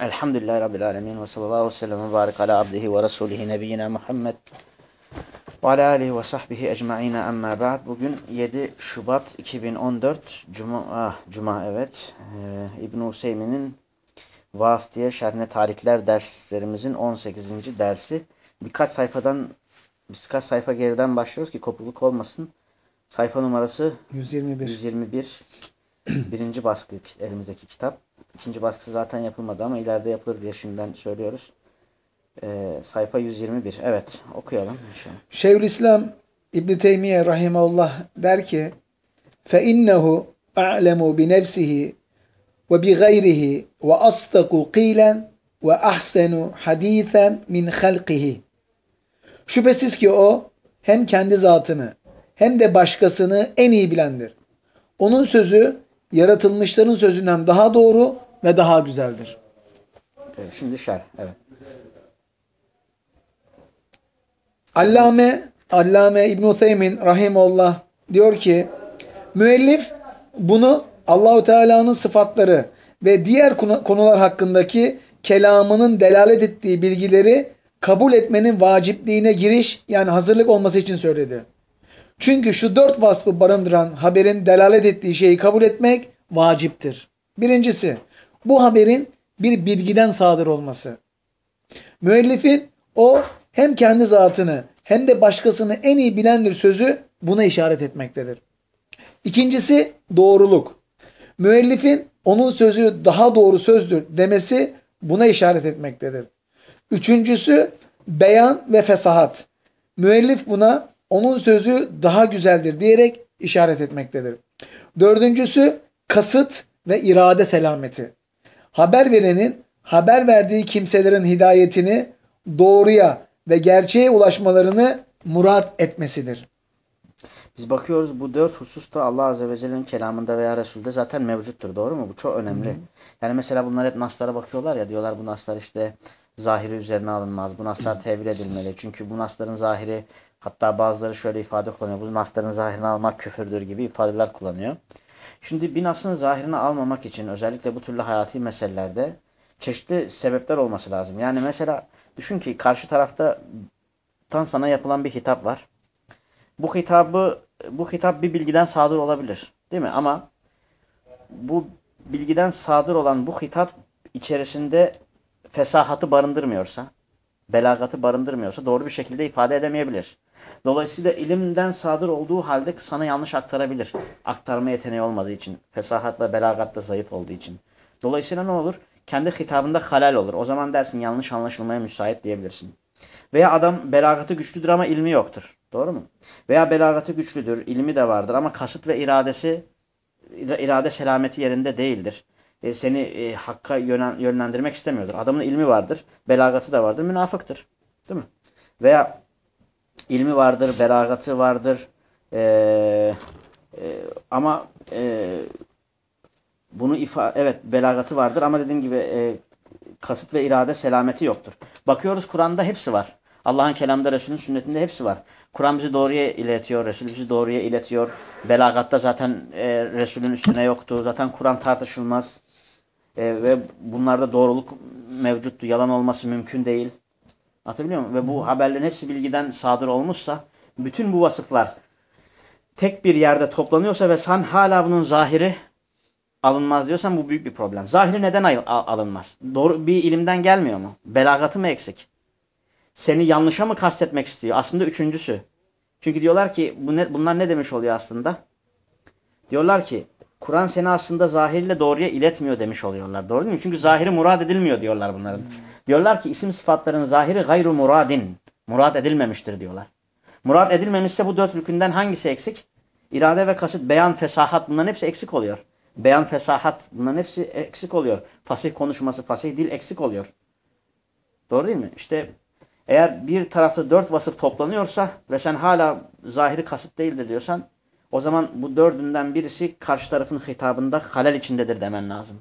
Elhamdülillahi Rabbil Alemin ve sallallahu aleyhi ve sellem ve barik ala abdihi ve resulihi nebiyyina Muhammed ve ala alihi ve sahbihi ecma'ine amma ba'd. Bugün 7 Şubat 2014 Cuma, ah, Cuma evet. Ee, İbn-i Hüseyin'in Vasıtiye Şerhine Tarihler derslerimizin 18. dersi. Birkaç sayfadan, birkaç sayfa geriden başlıyoruz ki kopukluk olmasın. Sayfa numarası 121. 121. Birinci baskı elimizdeki kitap. İkinci baskısı zaten yapılmadı ama ileride yapılır diye şimdiden söylüyoruz. Ee, sayfa 121. Evet okuyalım inşallah. Şeyhülislam İbn Teymiye rahimeullah der ki: "Fe innehu a'lemu bi nefsihi ve bi gayrihi ve asdaku qilen ve ahsenu hadisen min halqihi." Şüphesiz ki o hem kendi zatını hem de başkasını en iyi bilendir. Onun sözü yaratılmışların sözünden daha doğru ve daha güzeldir. Evet, şimdi şerh. Evet. Allame Allame İbn Useymin rahimullah diyor ki müellif bunu Allahu Teala'nın sıfatları ve diğer konu- konular hakkındaki kelamının delalet ettiği bilgileri kabul etmenin vacipliğine giriş yani hazırlık olması için söyledi. Çünkü şu dört vasfı barındıran haberin delalet ettiği şeyi kabul etmek vaciptir. Birincisi, bu haberin bir bilgiden sadır olması. Müellifin o hem kendi zatını hem de başkasını en iyi bilendir sözü buna işaret etmektedir. İkincisi doğruluk. Müellifin onun sözü daha doğru sözdür demesi buna işaret etmektedir. Üçüncüsü beyan ve fesahat. Müellif buna onun sözü daha güzeldir diyerek işaret etmektedir. Dördüncüsü kasıt ve irade selameti. Haber verenin haber verdiği kimselerin hidayetini doğruya ve gerçeğe ulaşmalarını murat etmesidir. Biz bakıyoruz bu dört husus da Allah Azze ve Celle'nin kelamında veya Resul'de zaten mevcuttur. Doğru mu? Bu çok önemli. Yani mesela bunlar hep naslara bakıyorlar ya diyorlar bu naslar işte zahiri üzerine alınmaz. Bu naslar tevil edilmeli. Çünkü bu nasların zahiri hatta bazıları şöyle ifade kullanıyor. Bu nasların zahirini almak küfürdür gibi ifadeler kullanıyor. Şimdi bir nasın zahirini almamak için özellikle bu türlü hayati meselelerde çeşitli sebepler olması lazım. Yani mesela düşün ki karşı tarafta tan sana yapılan bir hitap var. Bu hitabı bu hitap bir bilgiden sadır olabilir. Değil mi? Ama bu bilgiden sadır olan bu hitap içerisinde fesahatı barındırmıyorsa, belagatı barındırmıyorsa doğru bir şekilde ifade edemeyebilir. Dolayısıyla ilimden sadır olduğu halde sana yanlış aktarabilir. Aktarma yeteneği olmadığı için, fesahatla, belagatla zayıf olduğu için. Dolayısıyla ne olur? Kendi hitabında halal olur. O zaman dersin yanlış anlaşılmaya müsait diyebilirsin. Veya adam belagatı güçlüdür ama ilmi yoktur. Doğru mu? Veya belagatı güçlüdür, ilmi de vardır ama kasıt ve iradesi irade selameti yerinde değildir. E, seni e, hakka yönlendirmek istemiyordur. Adamın ilmi vardır, belagatı da vardır, münafıktır. Değil mi? Veya ilmi vardır, belagatı vardır. E, e, ama e, bunu ifa evet belagatı vardır ama dediğim gibi e, kasıt ve irade selameti yoktur. Bakıyoruz Kur'an'da hepsi var. Allah'ın kelamında, Resul'ün sünnetinde hepsi var. Kur'an bizi doğruya iletiyor, Resul bizi doğruya iletiyor. Belagatta zaten e, Resul'ün üstüne yoktu. Zaten Kur'an tartışılmaz. E, ve bunlarda doğruluk mevcuttu. Yalan olması mümkün değil. Atabiliyor muyum? Ve bu haberlerin hepsi bilgiden sadır olmuşsa bütün bu vasıflar tek bir yerde toplanıyorsa ve sen hala bunun zahiri alınmaz diyorsan bu büyük bir problem. Zahiri neden al alınmaz? Doğru bir ilimden gelmiyor mu? Belagatı mı eksik? Seni yanlışa mı kastetmek istiyor? Aslında üçüncüsü. Çünkü diyorlar ki bu ne, bunlar ne demiş oluyor aslında? Diyorlar ki Kur'an seni aslında zahirle doğruya iletmiyor demiş oluyorlar. Doğru değil mi? Çünkü zahiri murad edilmiyor diyorlar bunların. Diyorlar ki isim sıfatların zahiri gayru muradin. Murad edilmemiştir diyorlar. Murad edilmemişse bu dört rükünden hangisi eksik? İrade ve kasıt, beyan, fesahat bunların hepsi eksik oluyor. Beyan, fesahat bunların hepsi eksik oluyor. Fasih konuşması, fasih dil eksik oluyor. Doğru değil mi? İşte eğer bir tarafta dört vasıf toplanıyorsa ve sen hala zahiri kasıt değildir diyorsan o zaman bu dördünden birisi karşı tarafın hitabında halal içindedir demen lazım.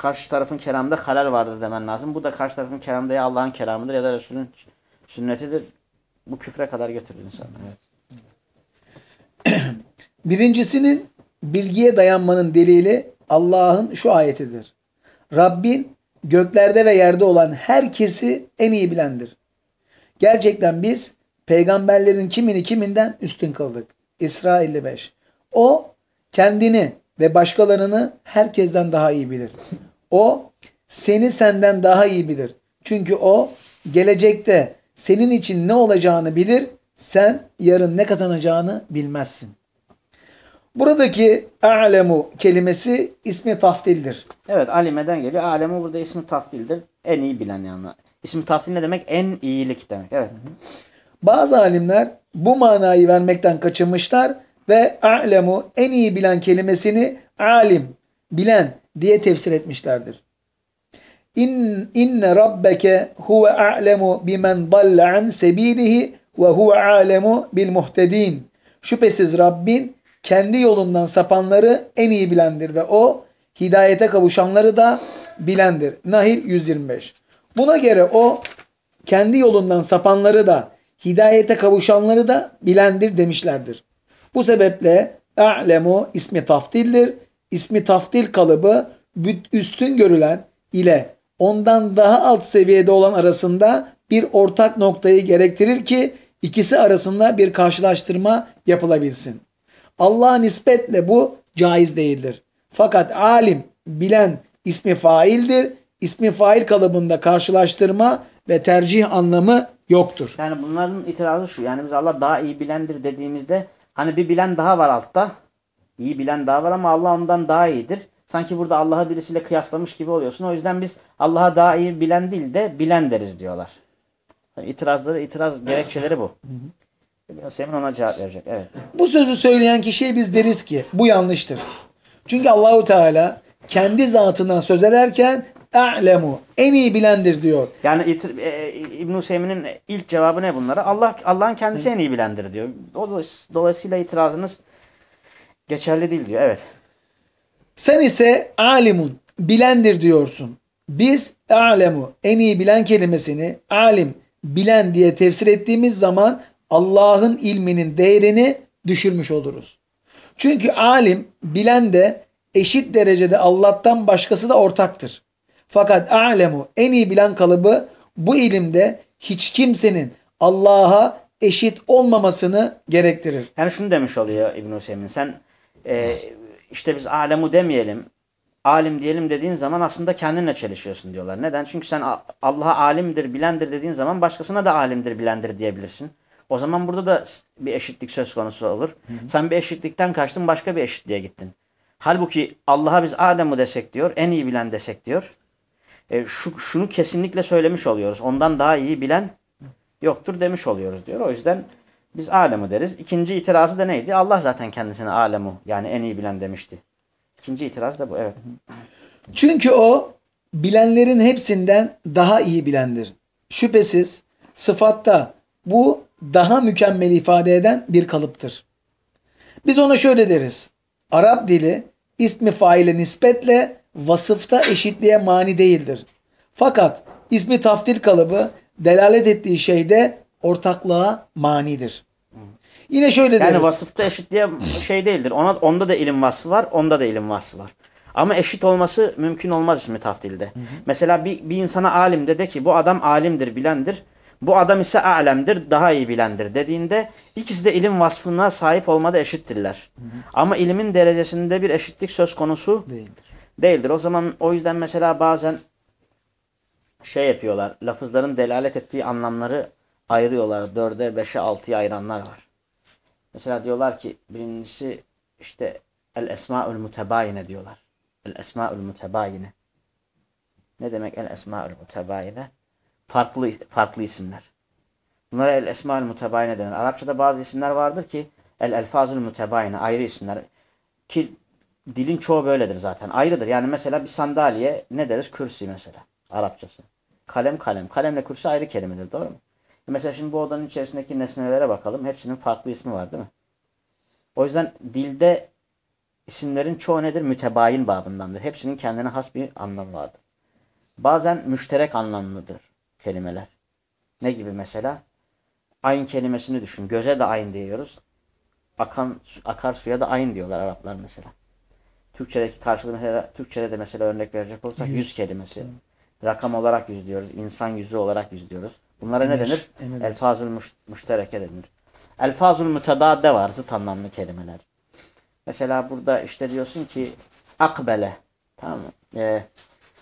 Karşı tarafın kelamında halal vardır demen lazım. Bu da karşı tarafın kelamında ya Allah'ın kelamıdır ya da Resul'ün sünnetidir. Bu küfre kadar götürür insan. Evet. Birincisinin bilgiye dayanmanın delili Allah'ın şu ayetidir. Rabbin göklerde ve yerde olan herkesi en iyi bilendir. Gerçekten biz peygamberlerin kimini kiminden üstün kıldık. İsra 55. O kendini ve başkalarını herkesten daha iyi bilir. O seni senden daha iyi bilir. Çünkü o gelecekte senin için ne olacağını bilir. Sen yarın ne kazanacağını bilmezsin. Buradaki a'lemu kelimesi ismi taftildir. Evet alimeden geliyor. Alemu burada ismi taftildir. En iyi bilen yani. İsmi taftil ne demek? En iyilik demek. Evet. Bazı alimler bu manayı vermekten kaçınmışlar ve a'lemu en iyi bilen kelimesini alim, bilen diye tefsir etmişlerdir. İn inne rabbeke huve a'lemu bimen dalle an sebilihi ve huve a'lemu bil muhtedin. Şüphesiz Rabbin kendi yolundan sapanları en iyi bilendir ve o hidayete kavuşanları da bilendir. Nahil 125. Buna göre o kendi yolundan sapanları da hidayete kavuşanları da bilendir demişlerdir. Bu sebeple a'lemu ismi taftildir. İsmi taftil kalıbı üstün görülen ile ondan daha alt seviyede olan arasında bir ortak noktayı gerektirir ki ikisi arasında bir karşılaştırma yapılabilsin. Allah'a nispetle bu caiz değildir. Fakat alim, bilen ismi faildir. İsmi fail kalıbında karşılaştırma ve tercih anlamı yoktur. Yani bunların itirazı şu. Yani biz Allah daha iyi bilendir dediğimizde hani bir bilen daha var altta. İyi bilen daha var ama Allah ondan daha iyidir. Sanki burada Allah'ı birisiyle kıyaslamış gibi oluyorsun. O yüzden biz Allah'a daha iyi bilen değil de bilen deriz diyorlar. İtirazları, itiraz gerekçeleri bu. Semin ona cevap verecek. Evet. Bu sözü söyleyen kişiye biz deriz ki bu yanlıştır. Çünkü Allahu Teala kendi zatından söz ederken a'lemu en iyi bilendir diyor. Yani e, İbn Hüseyin'in ilk cevabı ne bunlara? Allah Allah'ın kendisi en iyi bilendir diyor. Dolayısıyla itirazınız geçerli değil diyor. Evet. Sen ise alimun bilendir diyorsun. Biz a'lemu en iyi bilen kelimesini alim bilen diye tefsir ettiğimiz zaman Allah'ın ilminin değerini düşürmüş oluruz. Çünkü alim bilen de eşit derecede Allah'tan başkası da ortaktır. Fakat alemu en iyi bilen kalıbı bu ilimde hiç kimsenin Allah'a eşit olmamasını gerektirir. Yani şunu demiş oluyor İbn Hüseyin. Sen e, işte biz alemu demeyelim. Alim diyelim dediğin zaman aslında kendinle çelişiyorsun diyorlar. Neden? Çünkü sen Allah'a alimdir, bilendir dediğin zaman başkasına da alimdir, bilendir diyebilirsin. O zaman burada da bir eşitlik söz konusu olur. Sen bir eşitlikten kaçtın, başka bir eşitliğe gittin. Halbuki Allah'a biz alemu desek diyor, en iyi bilen desek diyor. E, şu, şunu kesinlikle söylemiş oluyoruz. Ondan daha iyi bilen yoktur demiş oluyoruz diyor. O yüzden biz alemu deriz. İkinci itirazı da neydi? Allah zaten kendisine alemu yani en iyi bilen demişti. İkinci itiraz da bu. Evet. Çünkü o bilenlerin hepsinden daha iyi bilendir. Şüphesiz sıfatta bu daha mükemmel ifade eden bir kalıptır. Biz ona şöyle deriz. Arap dili ismi faile nispetle vasıfta eşitliğe mani değildir. Fakat ismi taftil kalıbı delalet ettiği şeyde ortaklığa manidir. Yine şöyle deriz. Yani vasıfta eşitliğe şey değildir. Ona, onda da ilim vasfı var, onda da ilim vasfı var. Ama eşit olması mümkün olmaz ismi taftilde. Mesela bir, bir insana alim de de ki bu adam alimdir, bilendir. Bu adam ise alemdir, daha iyi bilendir dediğinde ikisi de ilim vasfına sahip olmada eşittirler. Ama ilimin derecesinde bir eşitlik söz konusu değildir. değildir. O zaman o yüzden mesela bazen şey yapıyorlar. Lafızların delalet ettiği anlamları ayırıyorlar. Dörde, beşe, altıya ayıranlar var. Mesela diyorlar ki birincisi işte el esmaül mutebayine diyorlar. El esmaül mutebayine. Ne demek el esmaül mutebayine? Farklı farklı isimler. Bunlara el esmaül mutebayine denir. Arapçada bazı isimler vardır ki el elfazül mutebayine ayrı isimler. Ki dilin çoğu böyledir zaten. Ayrıdır. Yani mesela bir sandalye ne deriz? Kürsi mesela. Arapçası. Kalem kalem. Kalemle kürsi ayrı kelimedir. Doğru mu? Mesela şimdi bu odanın içerisindeki nesnelere bakalım. Hepsinin farklı ismi var değil mi? O yüzden dilde isimlerin çoğu nedir? Mütebayin babındandır. Hepsinin kendine has bir anlamı vardır. Bazen müşterek anlamlıdır kelimeler. Ne gibi mesela? Ayın kelimesini düşün. Göze de ayın diyoruz. Akan, akar suya da ayın diyorlar Araplar mesela. Türkçedeki karşılığı mesela, Türkçede de mesela örnek verecek olursak yüz kelimesi. Rakam olarak yüz diyoruz. insan yüzü olarak yüz diyoruz. Bunlara ne Emir, denir? emir. Elfazul muş, müştereke denir. Elfazul mütedade var. Zıt anlamlı kelimeler. Mesela burada işte diyorsun ki akbele. Tamam mı? Ee,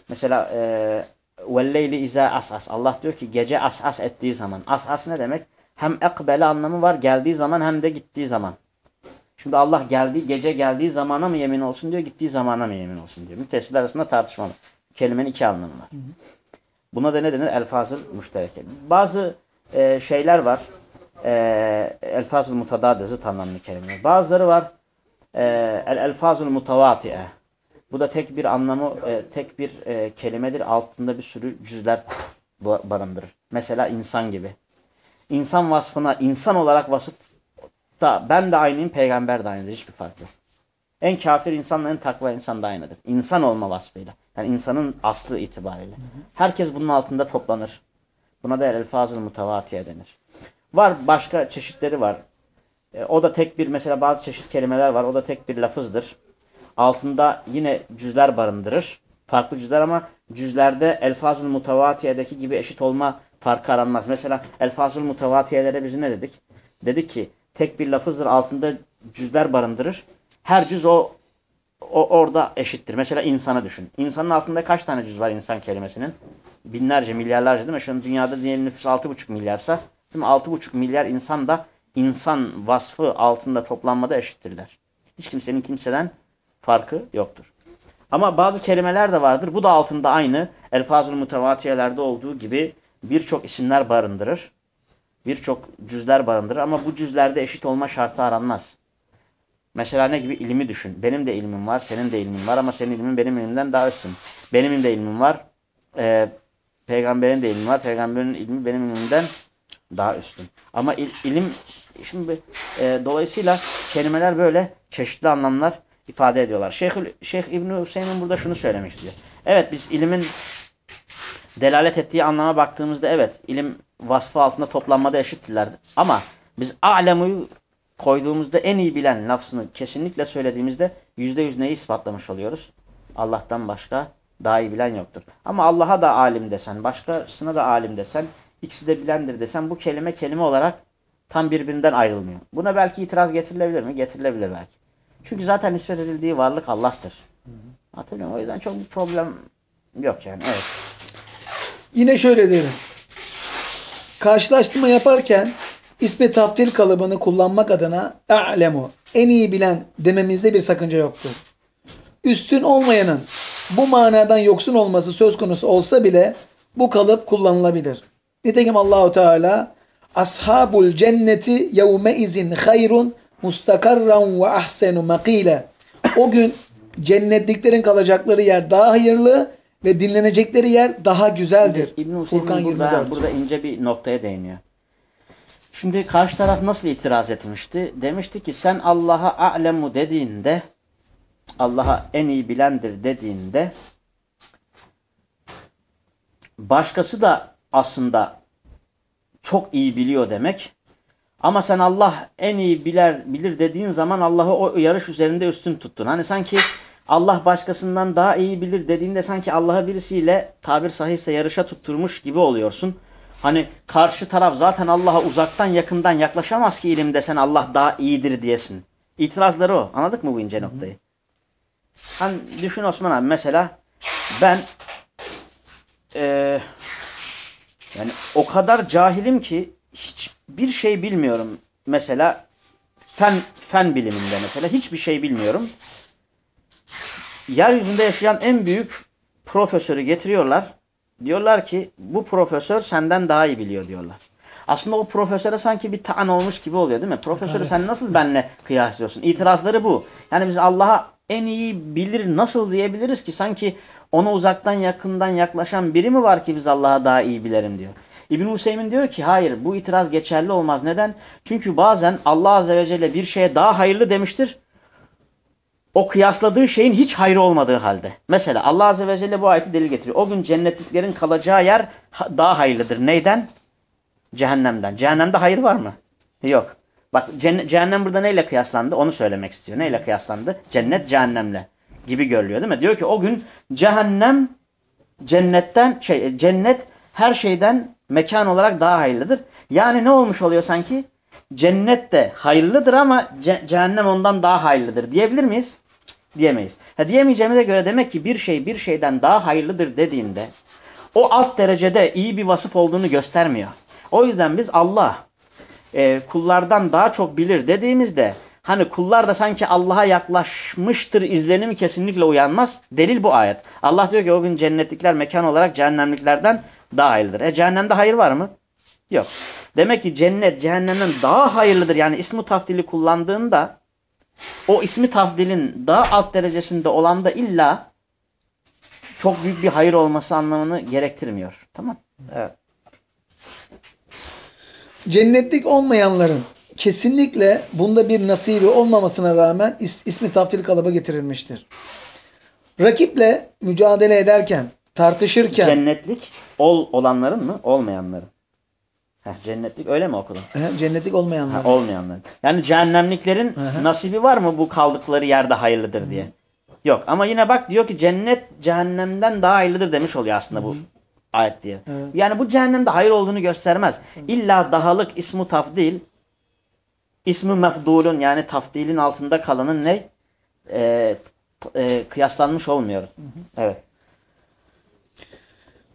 mesela e, velleyli iza asas. Allah diyor ki gece asas ettiği zaman. Asas ne demek? Hem ekbele anlamı var geldiği zaman hem de gittiği zaman. Şimdi Allah geldiği gece geldiği zamana mı yemin olsun diyor, gittiği zamana mı yemin olsun diyor. Müttesiller arasında tartışmalı. Kelimenin iki anlamı var. Buna da ne denir? Elfazıl müştereke. Bazı e, şeyler var. E, elfazıl mutadade zıt anlamlı kelimeler. Bazıları var. E, el elfazıl mutavatiye. Bu da tek bir anlamı, e, tek bir e, kelimedir. Altında bir sürü cüzler ba- barındırır. Mesela insan gibi. İnsan vasfına insan olarak vasıf da ben de aynıyım, peygamber de aynıdır. Hiçbir fark yok. En kafir insanla en takva insan da aynıdır. İnsan olma vasfıyla. Yani insanın aslı itibariyle. Herkes bunun altında toplanır. Buna da el-fazıl mutavatiye denir. Var başka çeşitleri var. E, o da tek bir mesela bazı çeşit kelimeler var. O da tek bir lafızdır. Altında yine cüzler barındırır. Farklı cüzler ama cüzlerde elfazul mutavatiyedeki gibi eşit olma farkı aranmaz. Mesela elfazul mutavatiyelere biz ne dedik? Dedik ki tek bir lafızdır altında cüzler barındırır. Her cüz o, o orada eşittir. Mesela insanı düşün. İnsanın altında kaç tane cüz var insan kelimesinin? Binlerce, milyarlarca değil mi? Şu an dünyada diyelim nüfus 6,5 milyarsa değil mi? 6,5 milyar insan da insan vasfı altında toplanmada eşittirler. Hiç kimsenin kimseden farkı yoktur. Ama bazı kelimeler de vardır. Bu da altında aynı elfazul mutevatiyelerde olduğu gibi birçok isimler barındırır. Birçok cüzler barındırır ama bu cüzlerde eşit olma şartı aranmaz. Mesela ne gibi? ilmi düşün. Benim de ilmim var, senin de ilmin var ama senin ilmin benim ilimden daha üstün. Benim de ilmim var, e, peygamberin de ilmi var, peygamberin ilmi benim ilimden daha üstün. Ama il- ilim, şimdi e, dolayısıyla kelimeler böyle çeşitli anlamlar ifade ediyorlar. Şeyh, Şeyh İbn Hüseyin burada şunu söylemek istiyor. Evet biz ilimin delalet ettiği anlama baktığımızda evet ilim vasfı altında toplanmada eşittirler. Ama biz a'lemu'yu koyduğumuzda en iyi bilen lafzını kesinlikle söylediğimizde yüzde yüz neyi ispatlamış oluyoruz? Allah'tan başka daha iyi bilen yoktur. Ama Allah'a da alim desen, başkasına da alim desen, ikisi de bilendir desen bu kelime kelime olarak tam birbirinden ayrılmıyor. Buna belki itiraz getirilebilir mi? Getirilebilir belki. Çünkü zaten nispet edildiği varlık Allah'tır. Hatırlıyorum. O yüzden çok bir problem yok yani. Evet. Yine şöyle deriz. Karşılaştırma yaparken ismi taftil kalıbını kullanmak adına a'lemu en iyi bilen dememizde bir sakınca yoktur. Üstün olmayanın bu manadan yoksun olması söz konusu olsa bile bu kalıp kullanılabilir. Nitekim Allahu Teala ashabul cenneti yevme izin hayrun mustakarran ve ahsenu makile. O gün cennetliklerin kalacakları yer daha hayırlı ve dinlenecekleri yer daha güzeldir. İbn Furkan burada, 24. burada ince bir noktaya değiniyor. Şimdi karşı taraf nasıl itiraz etmişti? Demişti ki sen Allah'a a'lemu dediğinde Allah'a en iyi bilendir dediğinde başkası da aslında çok iyi biliyor demek. Ama sen Allah en iyi bilir, bilir dediğin zaman Allah'ı o yarış üzerinde üstün tuttun. Hani sanki Allah başkasından daha iyi bilir dediğinde sanki Allah'ı birisiyle tabir sahihse yarışa tutturmuş gibi oluyorsun. Hani karşı taraf zaten Allah'a uzaktan yakından yaklaşamaz ki ilimde sen Allah daha iyidir diyesin. İtirazları o. Anladık mı bu ince noktayı? Hani düşün Osman abi mesela ben eee yani o kadar cahilim ki hiçbir şey bilmiyorum. Mesela fen fen biliminde mesela hiçbir şey bilmiyorum. Yeryüzünde yaşayan en büyük profesörü getiriyorlar. Diyorlar ki bu profesör senden daha iyi biliyor diyorlar. Aslında o profesöre sanki bir taan olmuş gibi oluyor değil mi? Profesörü sen nasıl benle kıyaslıyorsun? İtirazları bu. Yani biz Allah'a en iyi bilir nasıl diyebiliriz ki sanki ona uzaktan yakından yaklaşan biri mi var ki biz Allah'a daha iyi bilerim diyor. İbn Hüseyin diyor ki hayır bu itiraz geçerli olmaz. Neden? Çünkü bazen Allah Azze ve Celle bir şeye daha hayırlı demiştir. O kıyasladığı şeyin hiç hayrı olmadığı halde. Mesela Allah Azze ve Celle bu ayeti delil getiriyor. O gün cennetliklerin kalacağı yer ha- daha hayırlıdır. Neyden? Cehennemden. Cehennemde hayır var mı? Yok. Bak cehennem burada neyle kıyaslandı? Onu söylemek istiyor. Neyle kıyaslandı? Cennet cehennemle gibi görülüyor değil mi? Diyor ki o gün cehennem cennetten şey cennet her şeyden mekan olarak daha hayırlıdır. Yani ne olmuş oluyor sanki? Cennet de hayırlıdır ama ce- cehennem ondan daha hayırlıdır diyebilir miyiz? Diyemeyiz. Ha, diyemeyeceğimize göre demek ki bir şey bir şeyden daha hayırlıdır dediğinde o alt derecede iyi bir vasıf olduğunu göstermiyor. O yüzden biz Allah e, kullardan daha çok bilir dediğimizde hani kullar da sanki Allah'a yaklaşmıştır izlenimi kesinlikle uyanmaz. Delil bu ayet. Allah diyor ki o gün cennetlikler mekan olarak cehennemliklerden daha hayırlıdır. E cehennemde hayır var mı? Yok. Demek ki cennet cehennemden daha hayırlıdır. Yani ismi tafdili kullandığında o ismi tafdilin daha alt derecesinde olan da illa çok büyük bir hayır olması anlamını gerektirmiyor. Tamam. Evet. Cennetlik olmayanların kesinlikle bunda bir nasibi olmamasına rağmen is- ismi taftil kalıba getirilmiştir. Rakiple mücadele ederken, tartışırken, Cennetlik ol olanların mı? Olmayanların. Heh, cennetlik öyle mi okudun? Cennetlik olmayanlar. Ha, olmayanların. Yani cehennemliklerin nasibi var mı bu kaldıkları yerde hayırlıdır diye? Yok ama yine bak diyor ki cennet cehennemden daha hayırlıdır demiş oluyor aslında bu ayet diye. Yani bu cehennemde hayır olduğunu göstermez. İlla dahalık ismu tafdil ismi mefdulun yani tafdilin altında kalanın ne? T- e, kıyaslanmış olmuyor. Evet.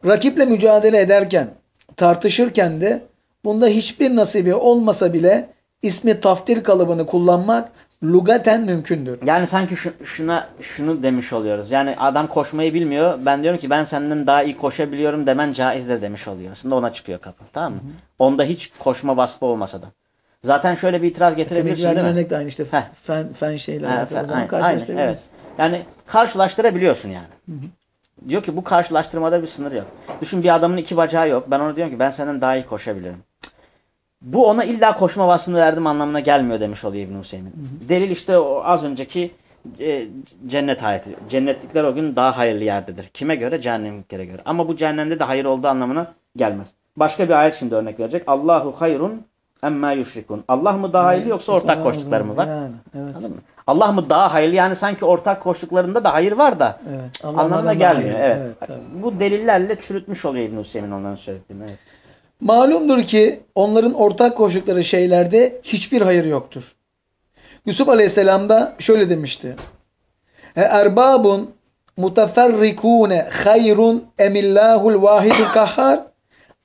Rakiple mücadele ederken, tartışırken de bunda hiçbir nasibi olmasa bile ismi taftil kalıbını kullanmak lugaten mümkündür. Yani sanki şu, şuna şunu demiş oluyoruz. Yani adam koşmayı bilmiyor. Ben diyorum ki ben senden daha iyi koşabiliyorum demen caizdir demiş oluyor. Aslında ona çıkıyor kapı. Tamam mı? Onda hiç koşma vasfı olmasa da. Zaten şöyle bir itiraz Demek getirebilirsin değil mi? örnek de aynı işte Heh. fen, fen şeyle alakalı. O fe- zaman aynen, aynen, karşılaştırabiliriz. evet. Yani karşılaştırabiliyorsun yani. Diyor ki bu karşılaştırmada bir sınır yok. Düşün bir adamın iki bacağı yok. Ben ona diyorum ki ben senden daha iyi koşabilirim. Bu ona illa koşma vasfını verdim anlamına gelmiyor demiş oluyor İbn Hüseyin. Delil işte o az önceki e, cennet ayeti. Cennetlikler o gün daha hayırlı yerdedir. Kime göre? Cehennemliklere göre. Ama bu cehennemde de hayır olduğu anlamına gelmez. Başka bir ayet şimdi örnek verecek. Allahu hayrun emma yuşrikun. Allah mı daha hayırlı yoksa ortak koştukları mı var? Yani, evet. Anladın mı? Allah mı daha hayırlı? Yani sanki ortak koştuklarında da hayır var da Evet. Anlamına gelmiyor. Evet. Evet, tabii. Bu delillerle çürütmüş oluyor İbn Hüseyin onların söylediğini. Evet. Malumdur ki onların ortak koştukları şeylerde hiçbir hayır yoktur. Yusuf Aleyhisselam da şöyle demişti. E erbabun mutaferrikune hayrun emillahul vahidul kahhar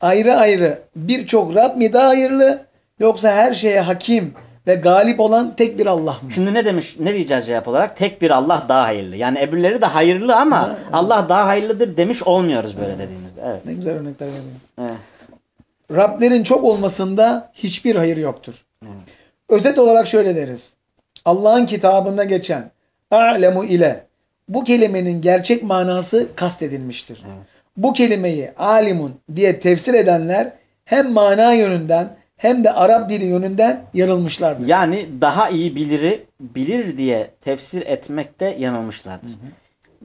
ayrı ayrı birçok Rab mi daha hayırlı yoksa her şeye hakim ve galip olan tek bir Allah mı? Şimdi ne demiş? Ne diyeceğiz cevap olarak? Tek bir Allah daha hayırlı. Yani öbürleri de hayırlı ama Allah daha hayırlıdır demiş olmuyoruz böyle dediğimizde. Evet. Ne güzel örnekler veriyor. Evet. Rablerin çok olmasında hiçbir hayır yoktur. Özet olarak şöyle deriz. Allah'ın kitabında geçen a'lemu ile bu kelimenin gerçek manası kastedilmiştir. Bu kelimeyi alimun diye tefsir edenler hem mana yönünden hem de Arap dili yönünden yanılmışlardır. Yani daha iyi biliri bilir diye tefsir etmekte yanılmışlardır.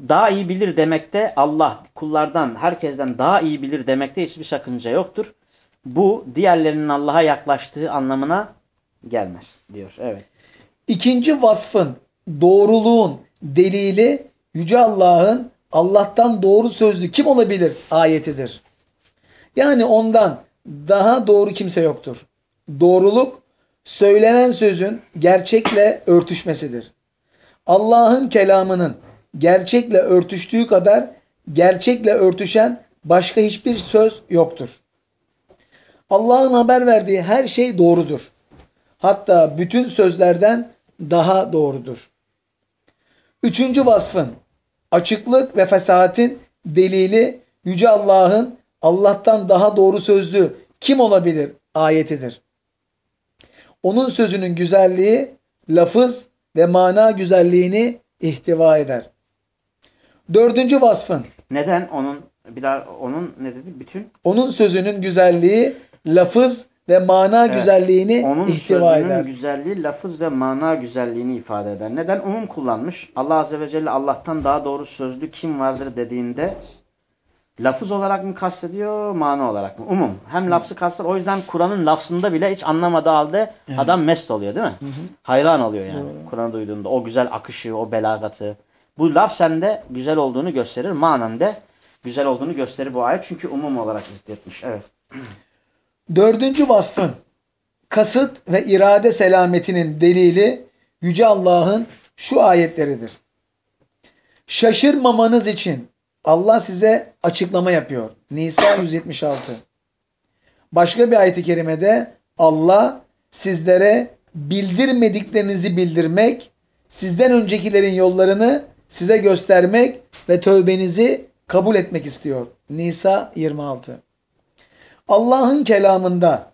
Daha iyi bilir demekte Allah kullardan, herkesten daha iyi bilir demekte hiçbir sakınca yoktur. Bu diğerlerinin Allah'a yaklaştığı anlamına gelmez diyor. Evet. İkinci vasfın doğruluğun delili Yüce Allah'ın Allah'tan doğru sözlü kim olabilir ayetidir. Yani ondan daha doğru kimse yoktur. Doğruluk söylenen sözün gerçekle örtüşmesidir. Allah'ın kelamının gerçekle örtüştüğü kadar gerçekle örtüşen başka hiçbir söz yoktur. Allah'ın haber verdiği her şey doğrudur. Hatta bütün sözlerden daha doğrudur. Üçüncü vasfın açıklık ve fesahatin delili Yüce Allah'ın Allah'tan daha doğru sözlü kim olabilir ayetidir. Onun sözünün güzelliği lafız ve mana güzelliğini ihtiva eder. Dördüncü vasfın Neden onun bir daha onun ne dedi? Bütün onun sözünün güzelliği lafız ve mana güzelliğini onun ihtiva sözünün eder. güzelliği lafız ve mana güzelliğini ifade eder. Neden? Umum kullanmış. Allah Azze ve Celle Allah'tan daha doğru sözlü kim vardır dediğinde lafız olarak mı kastediyor, mana olarak mı? Umum. Hem lafzı kastediyor. O yüzden Kur'an'ın lafzında bile hiç anlamadığı halde adam mest oluyor değil mi? Hayran oluyor yani Kur'an'ı duyduğunda. O güzel akışı, o belagatı. Bu laf sende güzel olduğunu gösterir. Manen de güzel olduğunu gösterir bu ayet. Çünkü umum olarak zikretmiş. Evet. Dördüncü vasfın kasıt ve irade selametinin delili Yüce Allah'ın şu ayetleridir. Şaşırmamanız için Allah size açıklama yapıyor. Nisa 176. Başka bir ayet-i kerimede Allah sizlere bildirmediklerinizi bildirmek, sizden öncekilerin yollarını size göstermek ve tövbenizi kabul etmek istiyor. Nisa 26. Allah'ın kelamında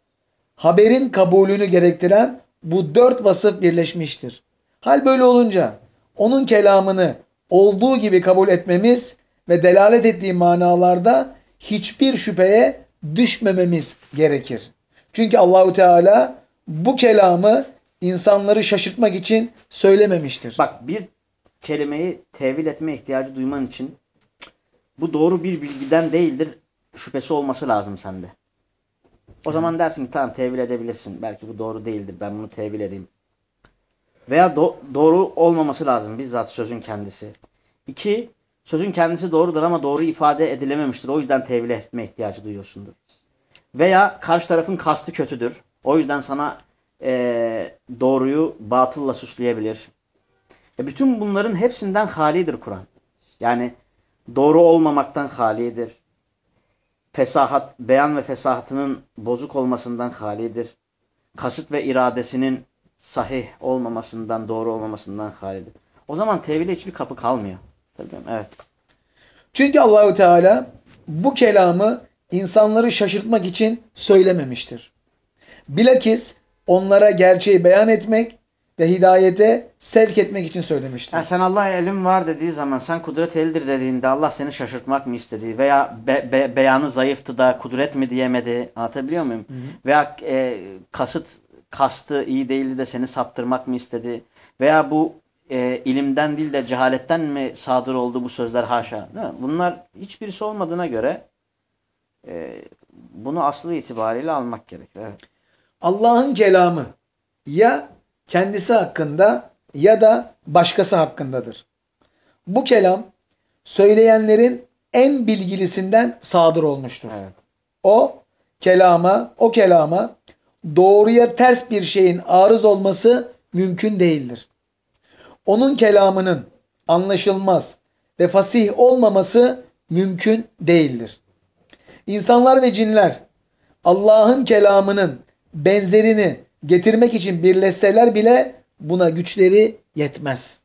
haberin kabulünü gerektiren bu dört vasıf birleşmiştir. Hal böyle olunca onun kelamını olduğu gibi kabul etmemiz ve delalet ettiği manalarda hiçbir şüpheye düşmememiz gerekir. Çünkü Allahu Teala bu kelamı insanları şaşırtmak için söylememiştir. Bak bir kelimeyi tevil etme ihtiyacı duyman için bu doğru bir bilgiden değildir şüphesi olması lazım sende. O zaman dersin ki tamam tevil edebilirsin. Belki bu doğru değildir. Ben bunu tevil edeyim. Veya do- doğru olmaması lazım bizzat sözün kendisi. İki, sözün kendisi doğrudur ama doğru ifade edilememiştir. O yüzden tevil etme ihtiyacı duyuyorsundur. Veya karşı tarafın kastı kötüdür. O yüzden sana eee, doğruyu batılla süsleyebilir. E bütün bunların hepsinden halidir Kur'an. Yani doğru olmamaktan halidir. Fesahat, beyan ve fesahatının bozuk olmasından halidir. Kasıt ve iradesinin sahih olmamasından, doğru olmamasından halidir. O zaman tevhile hiçbir kapı kalmıyor. Evet. Çünkü Allahu Teala bu kelamı insanları şaşırtmak için söylememiştir. Bilakis onlara gerçeği beyan etmek ve hidayete sevk etmek için söylemiştir. Yani sen Allah elim var dediği zaman sen kudret eldir dediğinde Allah seni şaşırtmak mı istedi? Veya be- be- beyanı zayıftı da kudret mi diyemedi? Anlatabiliyor muyum? Veya e, kasıt kastı iyi değildi de seni saptırmak mı istedi? Veya bu e, ilimden değil de cehaletten mi sadır oldu bu sözler haşa? Değil mi? Bunlar hiçbirisi olmadığına göre e, bunu aslı itibariyle almak gerekir. Evet. Allah'ın kelamı ya kendisi hakkında ya da başkası hakkındadır. Bu kelam söyleyenlerin en bilgilisinden sadır olmuştur. Evet. O kelama, o kelama doğruya ters bir şeyin arız olması mümkün değildir. Onun kelamının anlaşılmaz ve fasih olmaması mümkün değildir. İnsanlar ve cinler Allah'ın kelamının benzerini getirmek için birleşseler bile buna güçleri yetmez.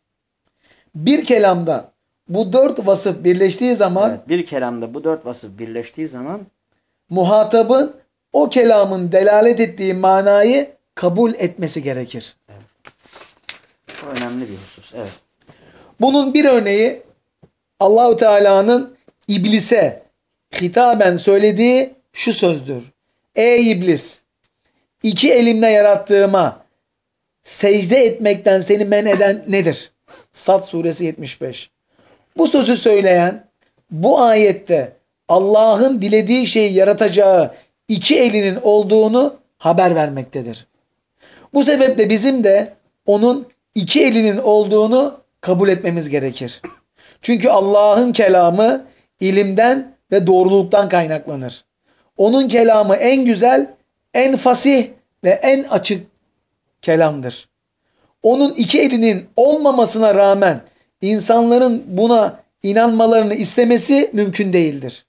Bir kelamda bu dört vasıf birleştiği zaman Evet, Bir kelamda bu dört vasıf birleştiği zaman muhatabın o kelamın delalet ettiği manayı kabul etmesi gerekir. Bu önemli bir husus. Evet. Bunun bir örneği Allahu Teala'nın iblise hitaben söylediği şu sözdür. Ey iblis! iki elimle yarattığıma secde etmekten seni men eden nedir? Sad suresi 75. Bu sözü söyleyen bu ayette Allah'ın dilediği şeyi yaratacağı iki elinin olduğunu haber vermektedir. Bu sebeple bizim de onun iki elinin olduğunu kabul etmemiz gerekir. Çünkü Allah'ın kelamı ilimden ve doğruluktan kaynaklanır. Onun kelamı en güzel, en fasih ve en açık kelamdır. Onun iki elinin olmamasına rağmen insanların buna inanmalarını istemesi mümkün değildir.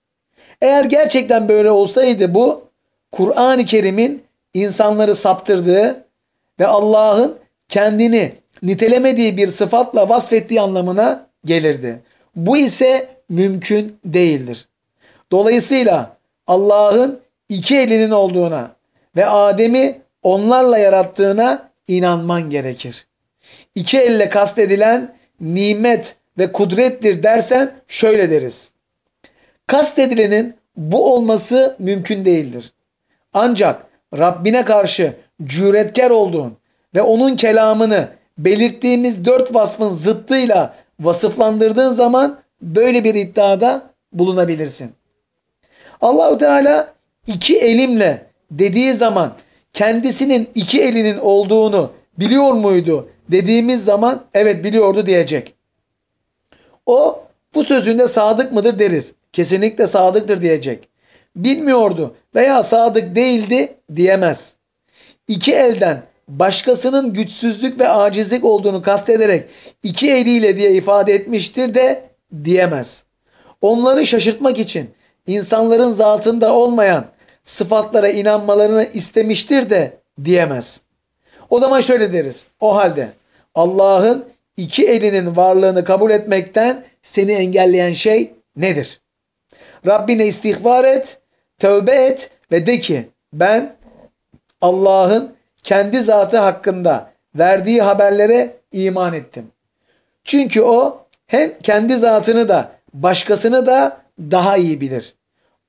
Eğer gerçekten böyle olsaydı bu Kur'an-ı Kerim'in insanları saptırdığı ve Allah'ın kendini nitelemediği bir sıfatla vasfettiği anlamına gelirdi. Bu ise mümkün değildir. Dolayısıyla Allah'ın iki elinin olduğuna ve Adem'i onlarla yarattığına inanman gerekir. İki elle kastedilen nimet ve kudrettir dersen şöyle deriz. Kastedilenin bu olması mümkün değildir. Ancak Rabbine karşı cüretkar olduğun ve onun kelamını belirttiğimiz dört vasfın zıttıyla vasıflandırdığın zaman böyle bir iddiada bulunabilirsin. Allahu Teala iki elimle dediği zaman kendisinin iki elinin olduğunu biliyor muydu dediğimiz zaman evet biliyordu diyecek. O bu sözünde sadık mıdır deriz. kesinlikle sadıktır diyecek. Bilmiyordu veya sadık değildi diyemez. İki elden başkasının güçsüzlük ve acizlik olduğunu kastederek iki eliyle diye ifade etmiştir de diyemez. Onları şaşırtmak için insanların zatında olmayan sıfatlara inanmalarını istemiştir de diyemez. O zaman şöyle deriz. O halde Allah'ın iki elinin varlığını kabul etmekten seni engelleyen şey nedir? Rabbine istiğfar et, tövbe et ve de ki ben Allah'ın kendi zatı hakkında verdiği haberlere iman ettim. Çünkü o hem kendi zatını da başkasını da daha iyi bilir.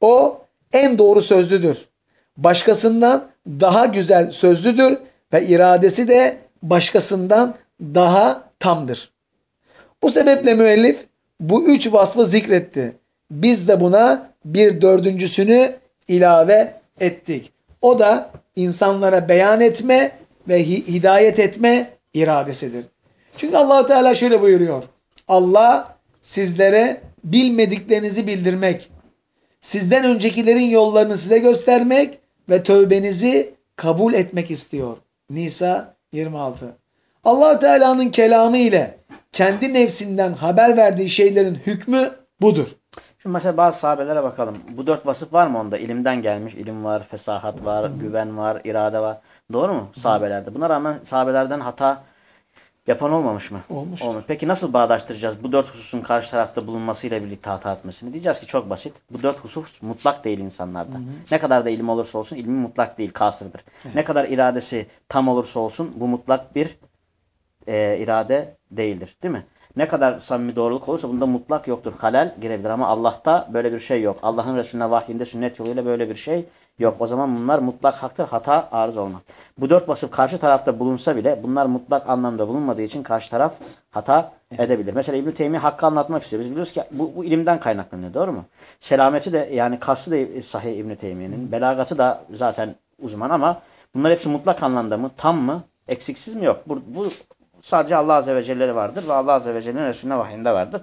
O en doğru sözlüdür. Başkasından daha güzel sözlüdür ve iradesi de başkasından daha tamdır. Bu sebeple müellif bu üç vasfı zikretti. Biz de buna bir dördüncüsünü ilave ettik. O da insanlara beyan etme ve hidayet etme iradesidir. Çünkü allah Teala şöyle buyuruyor. Allah sizlere bilmediklerinizi bildirmek, sizden öncekilerin yollarını size göstermek ve tövbenizi kabul etmek istiyor. Nisa 26. allah Teala'nın kelamı ile kendi nefsinden haber verdiği şeylerin hükmü budur. Şimdi mesela bazı sahabelere bakalım. Bu dört vasıf var mı onda? İlimden gelmiş. ilim var, fesahat var, güven var, irade var. Doğru mu? Sahabelerde. Buna rağmen sahabelerden hata yapan olmamış mı? Olmuş. Olmuş. Peki nasıl bağdaştıracağız bu dört hususun karşı tarafta bulunmasıyla birlikte hata etmesini? Diyeceğiz ki çok basit. Bu dört husus mutlak değil insanlarda. Hı hı. Ne kadar da ilim olursa olsun ilmi mutlak değil, kasırdır. Evet. Ne kadar iradesi tam olursa olsun bu mutlak bir e, irade değildir. Değil mi? Ne kadar samimi doğruluk olursa bunda mutlak yoktur. Halal girebilir ama Allah'ta böyle bir şey yok. Allah'ın Resulüne vahyinde sünnet yoluyla böyle bir şey yok. O zaman bunlar mutlak haktır. Hata arız olmaz. Bu dört vasıf karşı tarafta bulunsa bile bunlar mutlak anlamda bulunmadığı için karşı taraf hata edebilir. Mesela İbn-i Teymi hakkı anlatmak istiyor. Biz biliyoruz ki bu, bu ilimden kaynaklanıyor. Doğru mu? Selameti de yani kası da sahih İbn-i Teymiye'nin. Belagatı da zaten uzman ama bunlar hepsi mutlak anlamda mı? Tam mı? Eksiksiz mi? Yok. Bu, bu sadece Allah Azze ve Celle'de vardır ve Allah Azze ve Celle'nin Resulüne vahyinde vardır.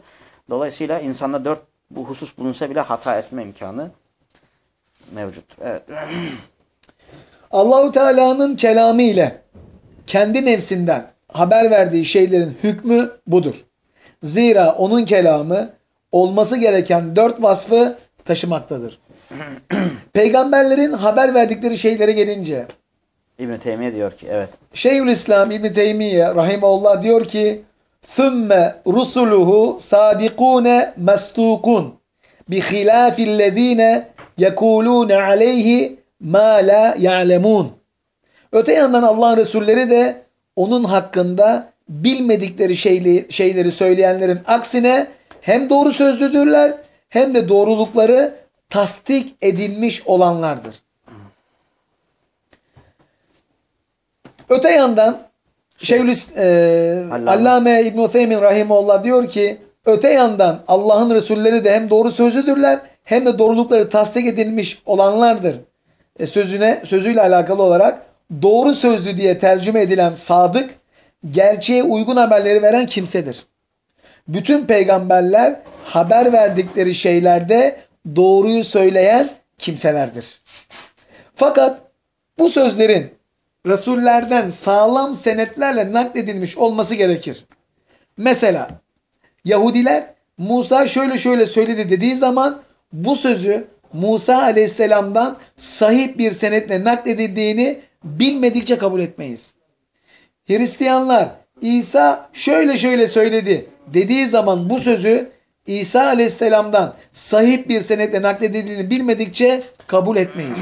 Dolayısıyla insanda dört bu husus bulunsa bile hata etme imkanı mevcuttur. Evet. Allahu Teala'nın kelamı ile kendi nefsinden haber verdiği şeylerin hükmü budur. Zira onun kelamı olması gereken dört vasfı taşımaktadır. Peygamberlerin haber verdikleri şeylere gelince İbn Teymiye diyor ki evet. Şeyhülislam İbn Teymiye rahimeullah diyor ki "Thumma rusuluhu sadikun mastukun bi hilafillezine yekulun aleyhi ma la ya'lemun." Öte yandan Allah'ın resulleri de onun hakkında bilmedikleri şeyli, şeyleri söyleyenlerin aksine hem doğru sözlüdürler hem de doğrulukları tasdik edilmiş olanlardır. Öte yandan Şeyhülis e, Allame İbn Theymin rahimullah diyor ki öte yandan Allah'ın Resulleri de hem doğru sözlüdürler hem de doğrulukları tasdik edilmiş olanlardır. E, sözüne sözüyle alakalı olarak doğru sözlü diye tercüme edilen sadık gerçeğe uygun haberleri veren kimsedir. Bütün peygamberler haber verdikleri şeylerde doğruyu söyleyen kimselerdir. Fakat bu sözlerin Resullerden sağlam senetlerle nakledilmiş olması gerekir. Mesela Yahudiler Musa şöyle şöyle söyledi dediği zaman bu sözü Musa aleyhisselamdan sahip bir senetle nakledildiğini bilmedikçe kabul etmeyiz. Hristiyanlar İsa şöyle şöyle söyledi dediği zaman bu sözü İsa aleyhisselamdan sahip bir senetle nakledildiğini bilmedikçe kabul etmeyiz.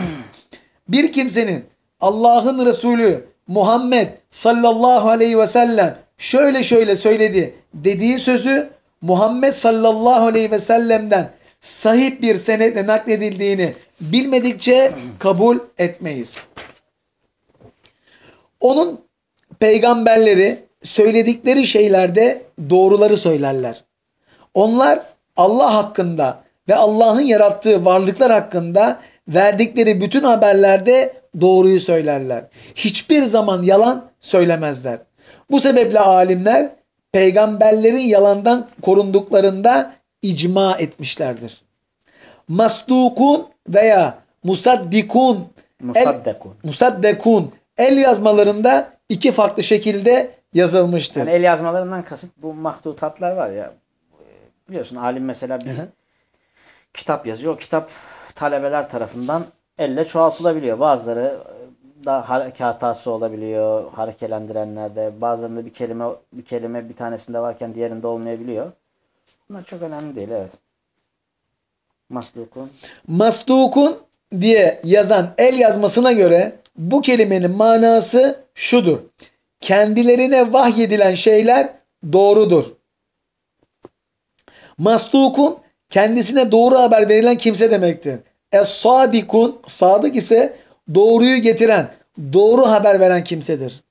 Bir kimsenin Allah'ın Resulü Muhammed sallallahu aleyhi ve sellem şöyle şöyle söyledi dediği sözü Muhammed sallallahu aleyhi ve sellem'den sahip bir senetle nakledildiğini bilmedikçe kabul etmeyiz. Onun peygamberleri söyledikleri şeylerde doğruları söylerler. Onlar Allah hakkında ve Allah'ın yarattığı varlıklar hakkında verdikleri bütün haberlerde doğruyu söylerler. Hiçbir zaman yalan söylemezler. Bu sebeple alimler peygamberlerin yalandan korunduklarında icma etmişlerdir. masdukun veya musaddikun el, Musaddekun. musaddekun el yazmalarında iki farklı şekilde yazılmıştır. Yani el yazmalarından kasıt bu mahtutatlar var ya. Biliyorsun alim mesela bir hı. kitap yazıyor. O kitap talebeler tarafından elle çoğaltılabiliyor. Bazıları da hareket hatası olabiliyor. Harekelendirenlerde. Bazılarında bir kelime bir kelime bir tanesinde varken diğerinde olmayabiliyor. Bunlar çok önemli değil evet. Maslukun. Masdukun diye yazan el yazmasına göre bu kelimenin manası şudur. Kendilerine vahyedilen şeyler doğrudur. Masdukun kendisine doğru haber verilen kimse demektir. Es-sadikun sadık ise doğruyu getiren, doğru haber veren kimsedir.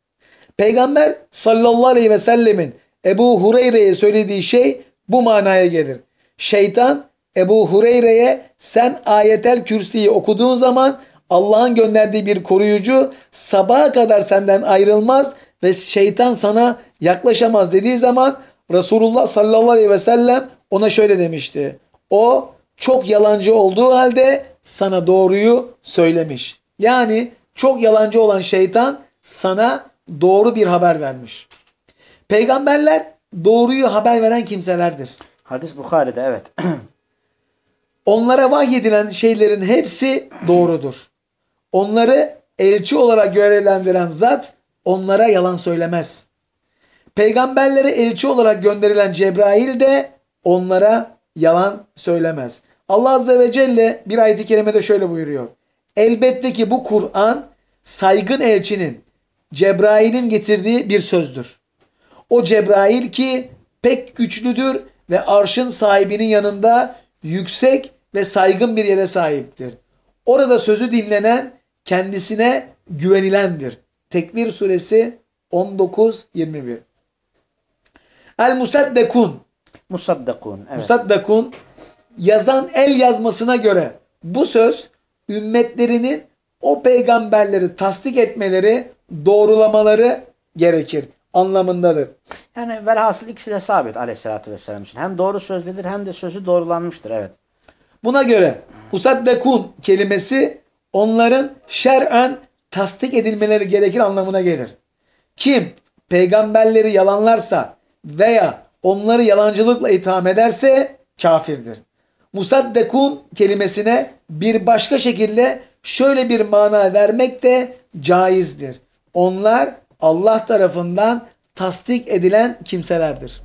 Peygamber sallallahu aleyhi ve sellemin Ebu Hureyre'ye söylediği şey bu manaya gelir. Şeytan Ebu Hureyre'ye sen ayetel kürsiyi okuduğun zaman Allah'ın gönderdiği bir koruyucu sabaha kadar senden ayrılmaz ve şeytan sana yaklaşamaz dediği zaman Resulullah sallallahu aleyhi ve sellem ona şöyle demişti. O çok yalancı olduğu halde sana doğruyu söylemiş. Yani çok yalancı olan şeytan sana doğru bir haber vermiş. Peygamberler doğruyu haber veren kimselerdir. Hadis Bukhari'de evet. Onlara vahyedilen şeylerin hepsi doğrudur. Onları elçi olarak görevlendiren zat onlara yalan söylemez. Peygamberlere elçi olarak gönderilen Cebrail de onlara yalan söylemez. Allah Azze ve Celle bir ayet-i kerimede şöyle buyuruyor. Elbette ki bu Kur'an saygın elçinin Cebrail'in getirdiği bir sözdür. O Cebrail ki pek güçlüdür ve arşın sahibinin yanında yüksek ve saygın bir yere sahiptir. Orada sözü dinlenen kendisine güvenilendir. Tekvir suresi 19-21. El musaddekun. Musaddekun. Evet. Musaddekun yazan el yazmasına göre bu söz ümmetlerinin o peygamberleri tasdik etmeleri, doğrulamaları gerekir anlamındadır. Yani velhasıl ikisi de sabit aleyhissalatü vesselam için. Hem doğru sözlidir hem de sözü doğrulanmıştır. Evet. Buna göre musaddekun kelimesi onların şer'en tasdik edilmeleri gerekir anlamına gelir. Kim peygamberleri yalanlarsa veya onları yalancılıkla itham ederse kafirdir. Musaddekun kelimesine bir başka şekilde şöyle bir mana vermek de caizdir. Onlar Allah tarafından tasdik edilen kimselerdir.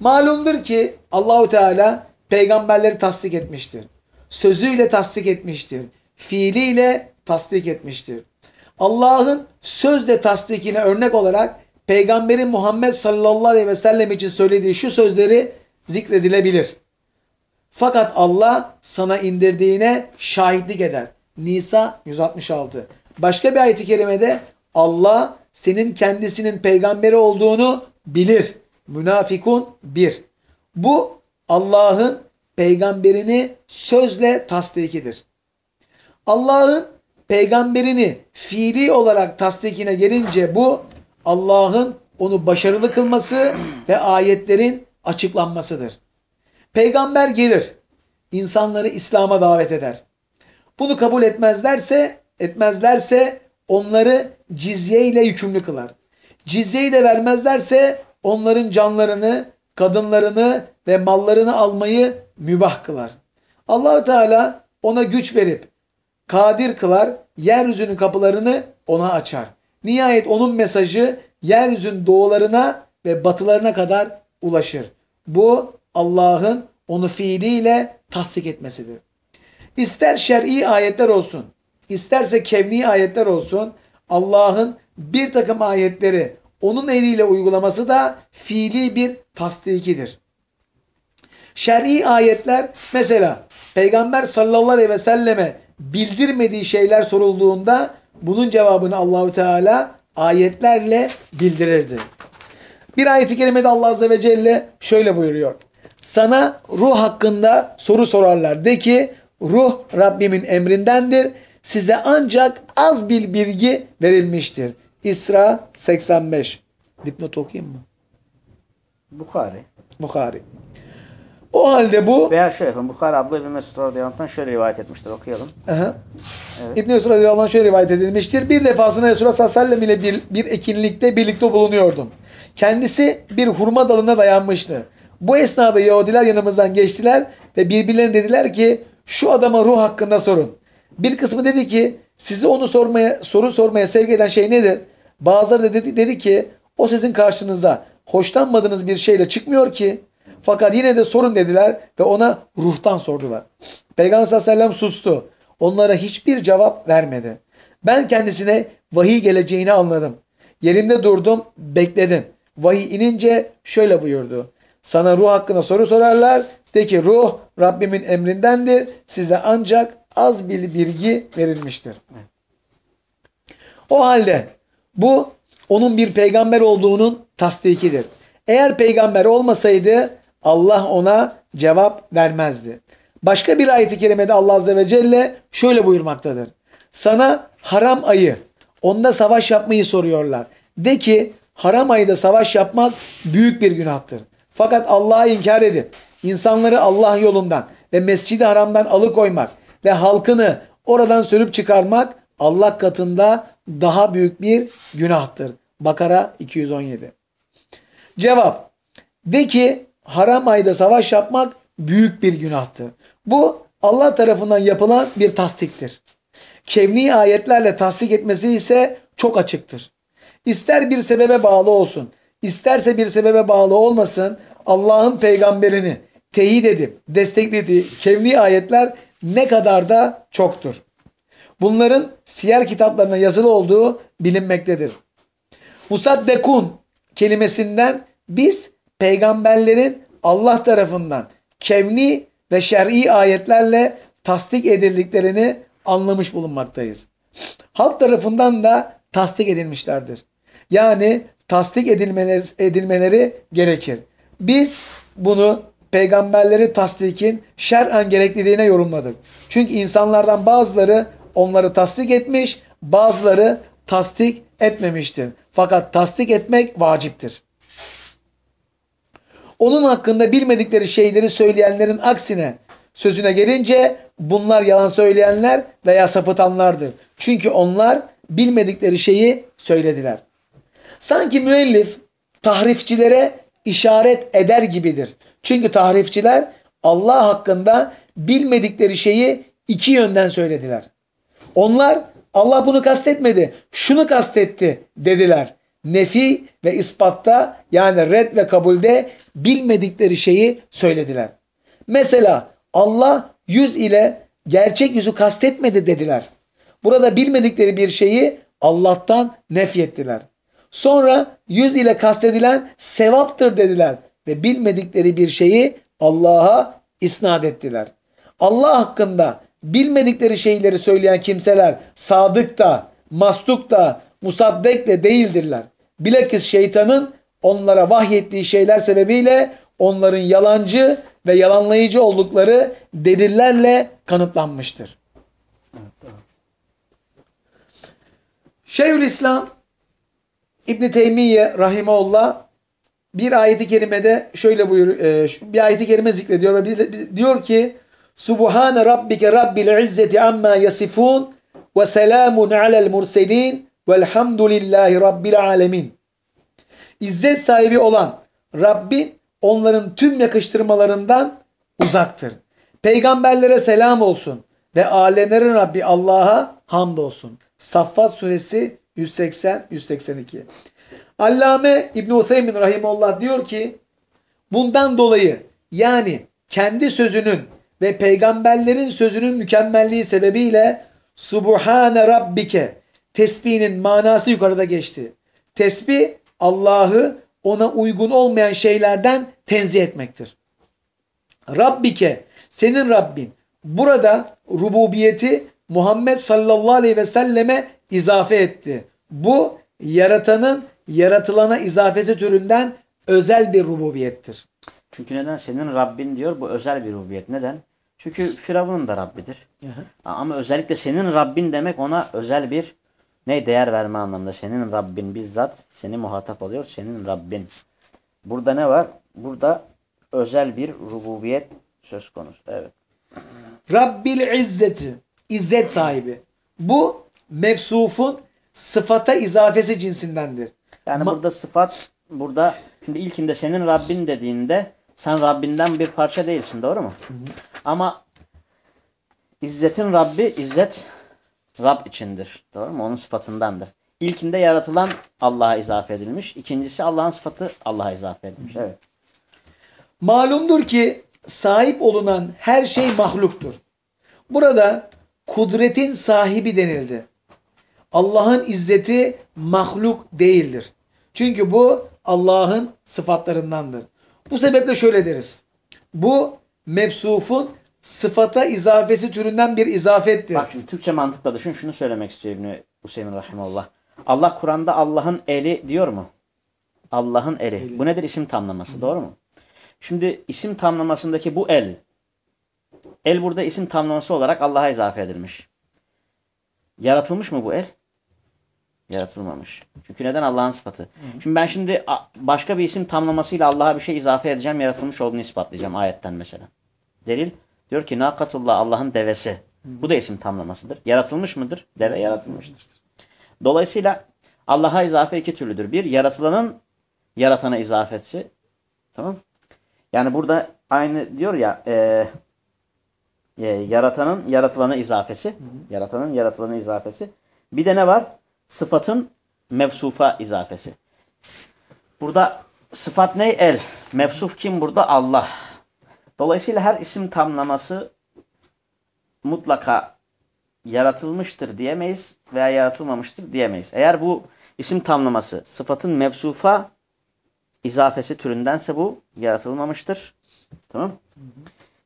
Malumdur ki Allahu Teala peygamberleri tasdik etmiştir. Sözüyle tasdik etmiştir. Fiiliyle tasdik etmiştir. Allah'ın sözle tasdikine örnek olarak peygamberin Muhammed sallallahu aleyhi ve sellem için söylediği şu sözleri zikredilebilir. Fakat Allah sana indirdiğine şahitlik eder. Nisa 166. Başka bir ayet-i kerimede Allah senin kendisinin peygamberi olduğunu bilir. Münafikun 1. Bu Allah'ın peygamberini sözle tasdikidir. Allah'ın peygamberini fiili olarak tasdikine gelince bu Allah'ın onu başarılı kılması ve ayetlerin açıklanmasıdır. Peygamber gelir, insanları İslam'a davet eder. Bunu kabul etmezlerse, etmezlerse onları cizye ile yükümlü kılar. Cizyeyi de vermezlerse onların canlarını, kadınlarını ve mallarını almayı mübah kılar. Allahü Teala ona güç verip kadir kılar, yeryüzünün kapılarını ona açar. Nihayet onun mesajı yeryüzünün doğularına ve batılarına kadar ulaşır. Bu Allah'ın onu fiiliyle tasdik etmesidir. İster şer'i ayetler olsun, isterse kevni ayetler olsun, Allah'ın bir takım ayetleri onun eliyle uygulaması da fiili bir tasdikidir. Şer'i ayetler mesela Peygamber sallallahu aleyhi ve selleme bildirmediği şeyler sorulduğunda bunun cevabını Allahu Teala ayetlerle bildirirdi. Bir ayet-i kerimede Allah Azze ve Celle şöyle buyuruyor. Sana ruh hakkında soru sorarlar. De ki ruh Rabbimin emrindendir. Size ancak az bir bilgi verilmiştir. İsra 85. Dipnot okuyayım mı? Bukhari. Bukhari. O halde bu Veya şöyle yapın. Bukhari Abdullah bin Mesud radıyallahu şöyle rivayet etmiştir. Okuyalım. Aha. Evet. İbn-i Mesud radıyallahu anh şöyle rivayet edilmiştir. Bir defasında Resulullah sallallahu aleyhi ve sellem ile bir, bir ekinlikte birlikte bulunuyordum. Kendisi bir hurma dalına dayanmıştı. Bu esnada Yahudiler yanımızdan geçtiler ve birbirlerine dediler ki şu adama ruh hakkında sorun. Bir kısmı dedi ki sizi onu sormaya soru sormaya sevk eden şey nedir? Bazıları da dedi, dedi ki o sizin karşınıza hoşlanmadığınız bir şeyle çıkmıyor ki. Fakat yine de sorun dediler ve ona ruhtan sordular. Peygamber sallallahu aleyhi ve sellem sustu. Onlara hiçbir cevap vermedi. Ben kendisine vahiy geleceğini anladım. Yerimde durdum, bekledim. Vahiy inince şöyle buyurdu. Sana ruh hakkında soru sorarlar. De ki ruh Rabbimin emrindendir. Size ancak az bir bilgi verilmiştir. O halde bu onun bir peygamber olduğunun tasdikidir. Eğer peygamber olmasaydı Allah ona cevap vermezdi. Başka bir ayet-i kerimede Allah Azze ve Celle şöyle buyurmaktadır. Sana haram ayı, onda savaş yapmayı soruyorlar. De ki haram ayda savaş yapmak büyük bir günahtır. Fakat Allah'ı inkar edip insanları Allah yolundan ve mescidi haramdan alıkoymak ve halkını oradan sürüp çıkarmak Allah katında daha büyük bir günahtır. Bakara 217. Cevap. De ki haram ayda savaş yapmak büyük bir günahtır. Bu Allah tarafından yapılan bir tasdiktir. Kevni ayetlerle tasdik etmesi ise çok açıktır. İster bir sebebe bağlı olsun, isterse bir sebebe bağlı olmasın, Allah'ın peygamberini teyit edip desteklediği kevni ayetler ne kadar da çoktur. Bunların siyer kitaplarına yazılı olduğu bilinmektedir. Musaddekun kelimesinden biz peygamberlerin Allah tarafından kevni ve şer'i ayetlerle tasdik edildiklerini anlamış bulunmaktayız. Halk tarafından da tasdik edilmişlerdir. Yani tasdik edilmeleri, edilmeleri gerekir. Biz bunu peygamberleri tasdikin şer'en gerekliliğine yorumladık. Çünkü insanlardan bazıları onları tasdik etmiş, bazıları tasdik etmemiştir. Fakat tasdik etmek vaciptir. Onun hakkında bilmedikleri şeyleri söyleyenlerin aksine sözüne gelince bunlar yalan söyleyenler veya sapıtanlardır. Çünkü onlar bilmedikleri şeyi söylediler. Sanki müellif tahrifçilere işaret eder gibidir. Çünkü tahrifçiler Allah hakkında bilmedikleri şeyi iki yönden söylediler. Onlar Allah bunu kastetmedi, şunu kastetti dediler. Nefi ve ispatta yani red ve kabulde bilmedikleri şeyi söylediler. Mesela Allah yüz ile gerçek yüzü kastetmedi dediler. Burada bilmedikleri bir şeyi Allah'tan nefyettiler. Sonra yüz ile kastedilen sevaptır dediler ve bilmedikleri bir şeyi Allah'a isnat ettiler. Allah hakkında bilmedikleri şeyleri söyleyen kimseler sadık da, mastuk da, musaddek de değildirler. Bilakis şeytanın onlara vahyettiği şeyler sebebiyle onların yalancı ve yalanlayıcı oldukları delillerle kanıtlanmıştır. Şeyhülislam İbn Teymiye rahimeullah bir ayeti kerimede şöyle buyur e, bir ayeti kerime zikrediyor ve diyor ki Subhane rabbike rabbil izzeti amma yasifun ve selamun alel murselin velhamdülillahi rabbil alemin. İzzet sahibi olan Rabbin onların tüm yakıştırmalarından uzaktır. Peygamberlere selam olsun ve alemlerin Rabbi Allah'a hamdolsun. Saffat suresi 180-182. Allame İbn Useymin Rahimullah diyor ki bundan dolayı yani kendi sözünün ve peygamberlerin sözünün mükemmelliği sebebiyle Subhane Rabbike tesbihinin manası yukarıda geçti. Tesbih Allah'ı ona uygun olmayan şeylerden tenzih etmektir. Rabbike senin Rabbin burada rububiyeti Muhammed sallallahu aleyhi ve selleme izafe etti. Bu yaratanın yaratılana izafesi türünden özel bir rububiyettir. Çünkü neden? Senin Rabbin diyor. Bu özel bir rububiyet. Neden? Çünkü Firavun'un da Rabbidir. Ama özellikle senin Rabbin demek ona özel bir ne değer verme anlamında. Senin Rabbin bizzat seni muhatap alıyor. Senin Rabbin. Burada ne var? Burada özel bir rububiyet söz konusu. Evet. Rabbil izzeti. İzzet sahibi. Bu mevsufun sıfata izafesi cinsindendir. Yani Ma- burada sıfat burada şimdi ilkinde senin Rabbin dediğinde sen Rabbinden bir parça değilsin doğru mu? Ama İzzetin Rabbi İzzet Rab içindir. Doğru mu? Onun sıfatındandır. İlkinde yaratılan Allah'a izafe edilmiş. İkincisi Allah'ın sıfatı Allah'a izafe edilmiş. Evet. Malumdur ki sahip olunan her şey mahluktur. Burada kudretin sahibi denildi. Allah'ın izzeti mahluk değildir. Çünkü bu Allah'ın sıfatlarındandır. Bu sebeple şöyle deriz. Bu mevsufun sıfata izafesi türünden bir izafettir. Bak şimdi Türkçe mantıkla düşün. Şunu söylemek istiyor İbni Hüseyin Rahimullah. Allah Kur'an'da Allah'ın eli diyor mu? Allah'ın eli. Bu nedir? İsim tamlaması. Doğru mu? Şimdi isim tamlamasındaki bu el. El burada isim tamlaması olarak Allah'a izafe edilmiş. Yaratılmış mı bu el? Yaratılmamış. Çünkü neden Allah'ın sıfatı? Şimdi ben şimdi başka bir isim tamlamasıyla Allah'a bir şey izafe edeceğim. Yaratılmış olduğunu ispatlayacağım ayetten mesela. Delil diyor ki nakatullah Allah'ın devesi. Bu da isim tamlamasıdır. Yaratılmış mıdır? Deve yaratılmıştır. Dolayısıyla Allah'a izafe iki türlüdür. Bir yaratılanın yaratana izafesi. Tamam Yani burada aynı diyor ya e, e, yaratanın yaratılana izafesi. Yaratanın yaratılana izafesi. Bir de ne var? Sıfatın mevsufa izafesi. Burada sıfat ne? El. Mevsuf kim burada? Allah. Dolayısıyla her isim tamlaması mutlaka yaratılmıştır diyemeyiz veya yaratılmamıştır diyemeyiz. Eğer bu isim tamlaması sıfatın mevsufa izafesi türündense bu yaratılmamıştır. Tamam?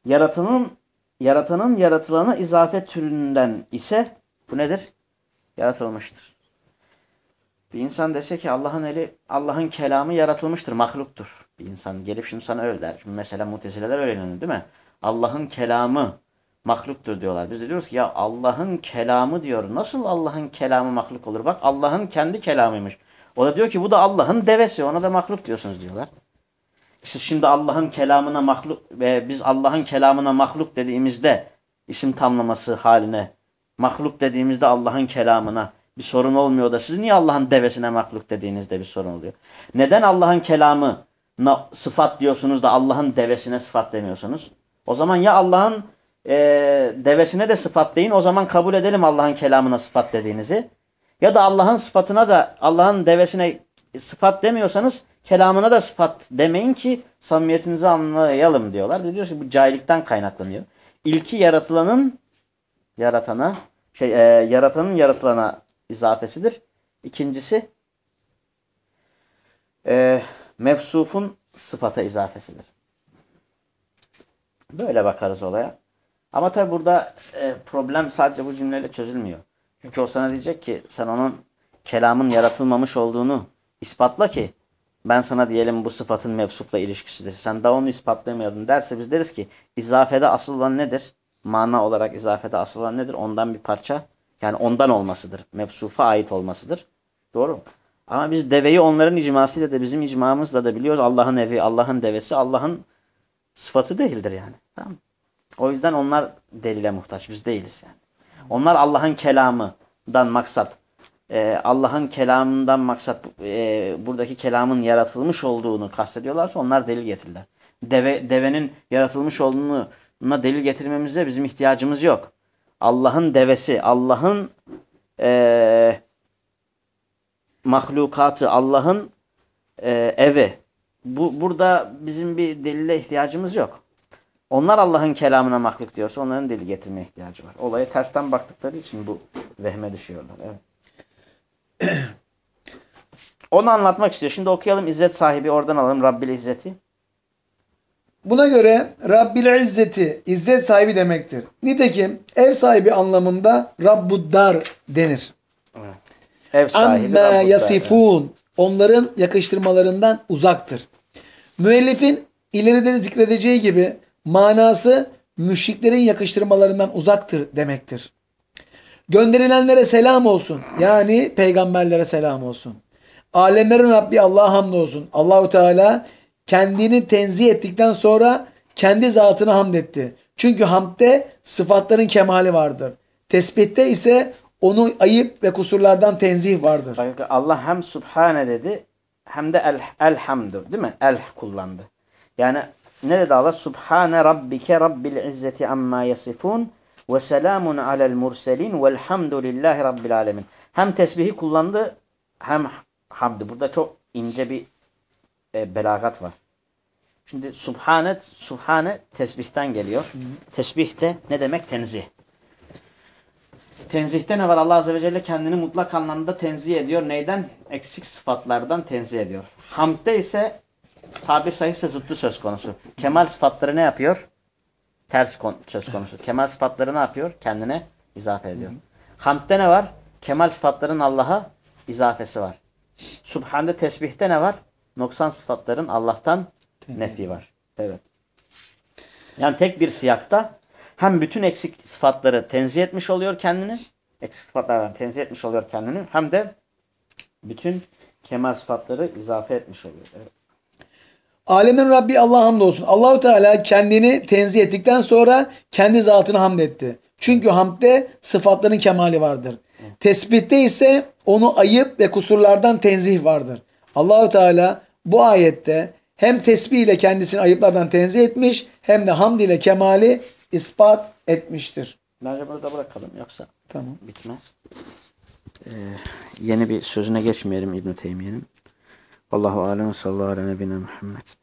Yaratanın yaratanın yaratılana izafe türünden ise bu nedir? Yaratılmıştır. Bir insan dese ki Allah'ın eli, Allah'ın kelamı yaratılmıştır, mahluktur. Bir insan gelip şimdi sana öyle der. Şimdi mesela mutezileler öyle inanıyor değil mi? Allah'ın kelamı mahluktur diyorlar. Biz de diyoruz ki ya Allah'ın kelamı diyor. Nasıl Allah'ın kelamı mahluk olur? Bak Allah'ın kendi kelamıymış. O da diyor ki bu da Allah'ın devesi. Ona da mahluk diyorsunuz diyorlar. Siz şimdi Allah'ın kelamına mahluk ve biz Allah'ın kelamına mahluk dediğimizde isim tamlaması haline mahluk dediğimizde Allah'ın kelamına bir sorun olmuyor da siz niye Allah'ın devesine mahluk dediğinizde bir sorun oluyor? Neden Allah'ın kelamı sıfat diyorsunuz da Allah'ın devesine sıfat demiyorsunuz? O zaman ya Allah'ın e, devesine de sıfat deyin o zaman kabul edelim Allah'ın kelamına sıfat dediğinizi. Ya da Allah'ın sıfatına da Allah'ın devesine sıfat demiyorsanız kelamına da sıfat demeyin ki samimiyetinizi anlayalım diyorlar. Biz diyoruz ki bu cahillikten kaynaklanıyor. İlki yaratılanın yaratana şey e, yaratanın yaratılana izafesidir. İkincisi e, mevsufun sıfata izafesidir. Böyle bakarız olaya. Ama tabi burada e, problem sadece bu cümleyle çözülmüyor. Çünkü o sana diyecek ki sen onun kelamın yaratılmamış olduğunu ispatla ki ben sana diyelim bu sıfatın mevsufla ilişkisidir. Sen daha onu ispatlayamadın derse biz deriz ki izafede asıl olan nedir? Mana olarak izafede asıl olan nedir? Ondan bir parça yani ondan olmasıdır. Mevsufa ait olmasıdır. Doğru mu? Ama biz deveyi onların icmasıyla da bizim icmamızla da biliyoruz. Allah'ın evi, Allah'ın devesi, Allah'ın sıfatı değildir yani. Tamam O yüzden onlar delile muhtaç. Biz değiliz yani. Onlar Allah'ın kelamından maksat. Ee, Allah'ın kelamından maksat e, buradaki kelamın yaratılmış olduğunu kastediyorlarsa onlar delil getirirler. Deve, devenin yaratılmış olduğunu delil getirmemize bizim ihtiyacımız yok. Allah'ın devesi, Allah'ın e, mahlukatı, Allah'ın e, evi. Bu burada bizim bir delile ihtiyacımız yok. Onlar Allah'ın kelamına mahluk diyorsa onların delil getirmeye ihtiyacı var. Olaya tersten baktıkları için bu vehme düşüyorlar. Evet. Onu anlatmak istiyor. Şimdi okuyalım İzzet sahibi oradan alalım Rabbil İzzeti. Buna göre Rabbil İzzeti İzzet sahibi demektir. Nitekim ev sahibi anlamında Rabbuddar denir. Ev sahibi Amma yasifun onların yakıştırmalarından uzaktır. Müellifin ileride zikredeceği gibi manası müşriklerin yakıştırmalarından uzaktır demektir. Gönderilenlere selam olsun. Yani peygamberlere selam olsun. Alemlerin Rabbi Allah'a hamdolsun. Allahu Teala kendini tenzih ettikten sonra kendi zatına hamd etti. Çünkü hamdde sıfatların kemali vardır. Tesbihte ise onu ayıp ve kusurlardan tenzih vardır. Allah hem Subhane dedi hem de el, elhamdu değil mi? El kullandı. Yani ne dedi Allah? Subhane rabbike rabbil izzeti amma yasifun ve selamun alel murselin velhamdülillahi rabbil alemin. Hem tesbihi kullandı hem hamdi. Burada çok ince bir e, belagat var. Şimdi Subhane, Subhane tesbihten geliyor. Tesbih de ne demek? Tenzih. Tenzihte ne var? Allah Azze ve Celle kendini mutlak anlamda tenzih ediyor. Neyden? Eksik sıfatlardan tenzih ediyor. Hamdde ise tabir sahihse zıttı söz konusu. Kemal sıfatları ne yapıyor? Ters kon- söz konusu. Kemal sıfatları ne yapıyor? Kendine izafe ediyor. Hamdde ne var? Kemal sıfatların Allah'a izafesi var. Subhande tesbihte ne var? Noksan sıfatların Allah'tan nefi var. Evet. Yani tek bir siyakta hem bütün eksik sıfatları tenzih etmiş oluyor kendini. Eksik sıfatlardan tenzih etmiş oluyor kendini. Hem de bütün kemal sıfatları izafe etmiş oluyor. Evet. Alemin Rabbi Allah hamdolsun. Allahu Teala kendini tenzih ettikten sonra kendi zatına hamd etti. Çünkü hamdde sıfatların kemali vardır. Tesbihte ise onu ayıp ve kusurlardan tenzih vardır. Allahu Teala bu ayette hem tesbih ile kendisini ayıplardan tenzih etmiş hem de hamd ile kemali ispat etmiştir. Bence burada bırakalım yoksa Tamam. bitmez. Ee, yeni bir sözüne geçmeyelim İbn-i Teymiye'nin. Allahu alem sallallahu aleyhi ve Muhammed.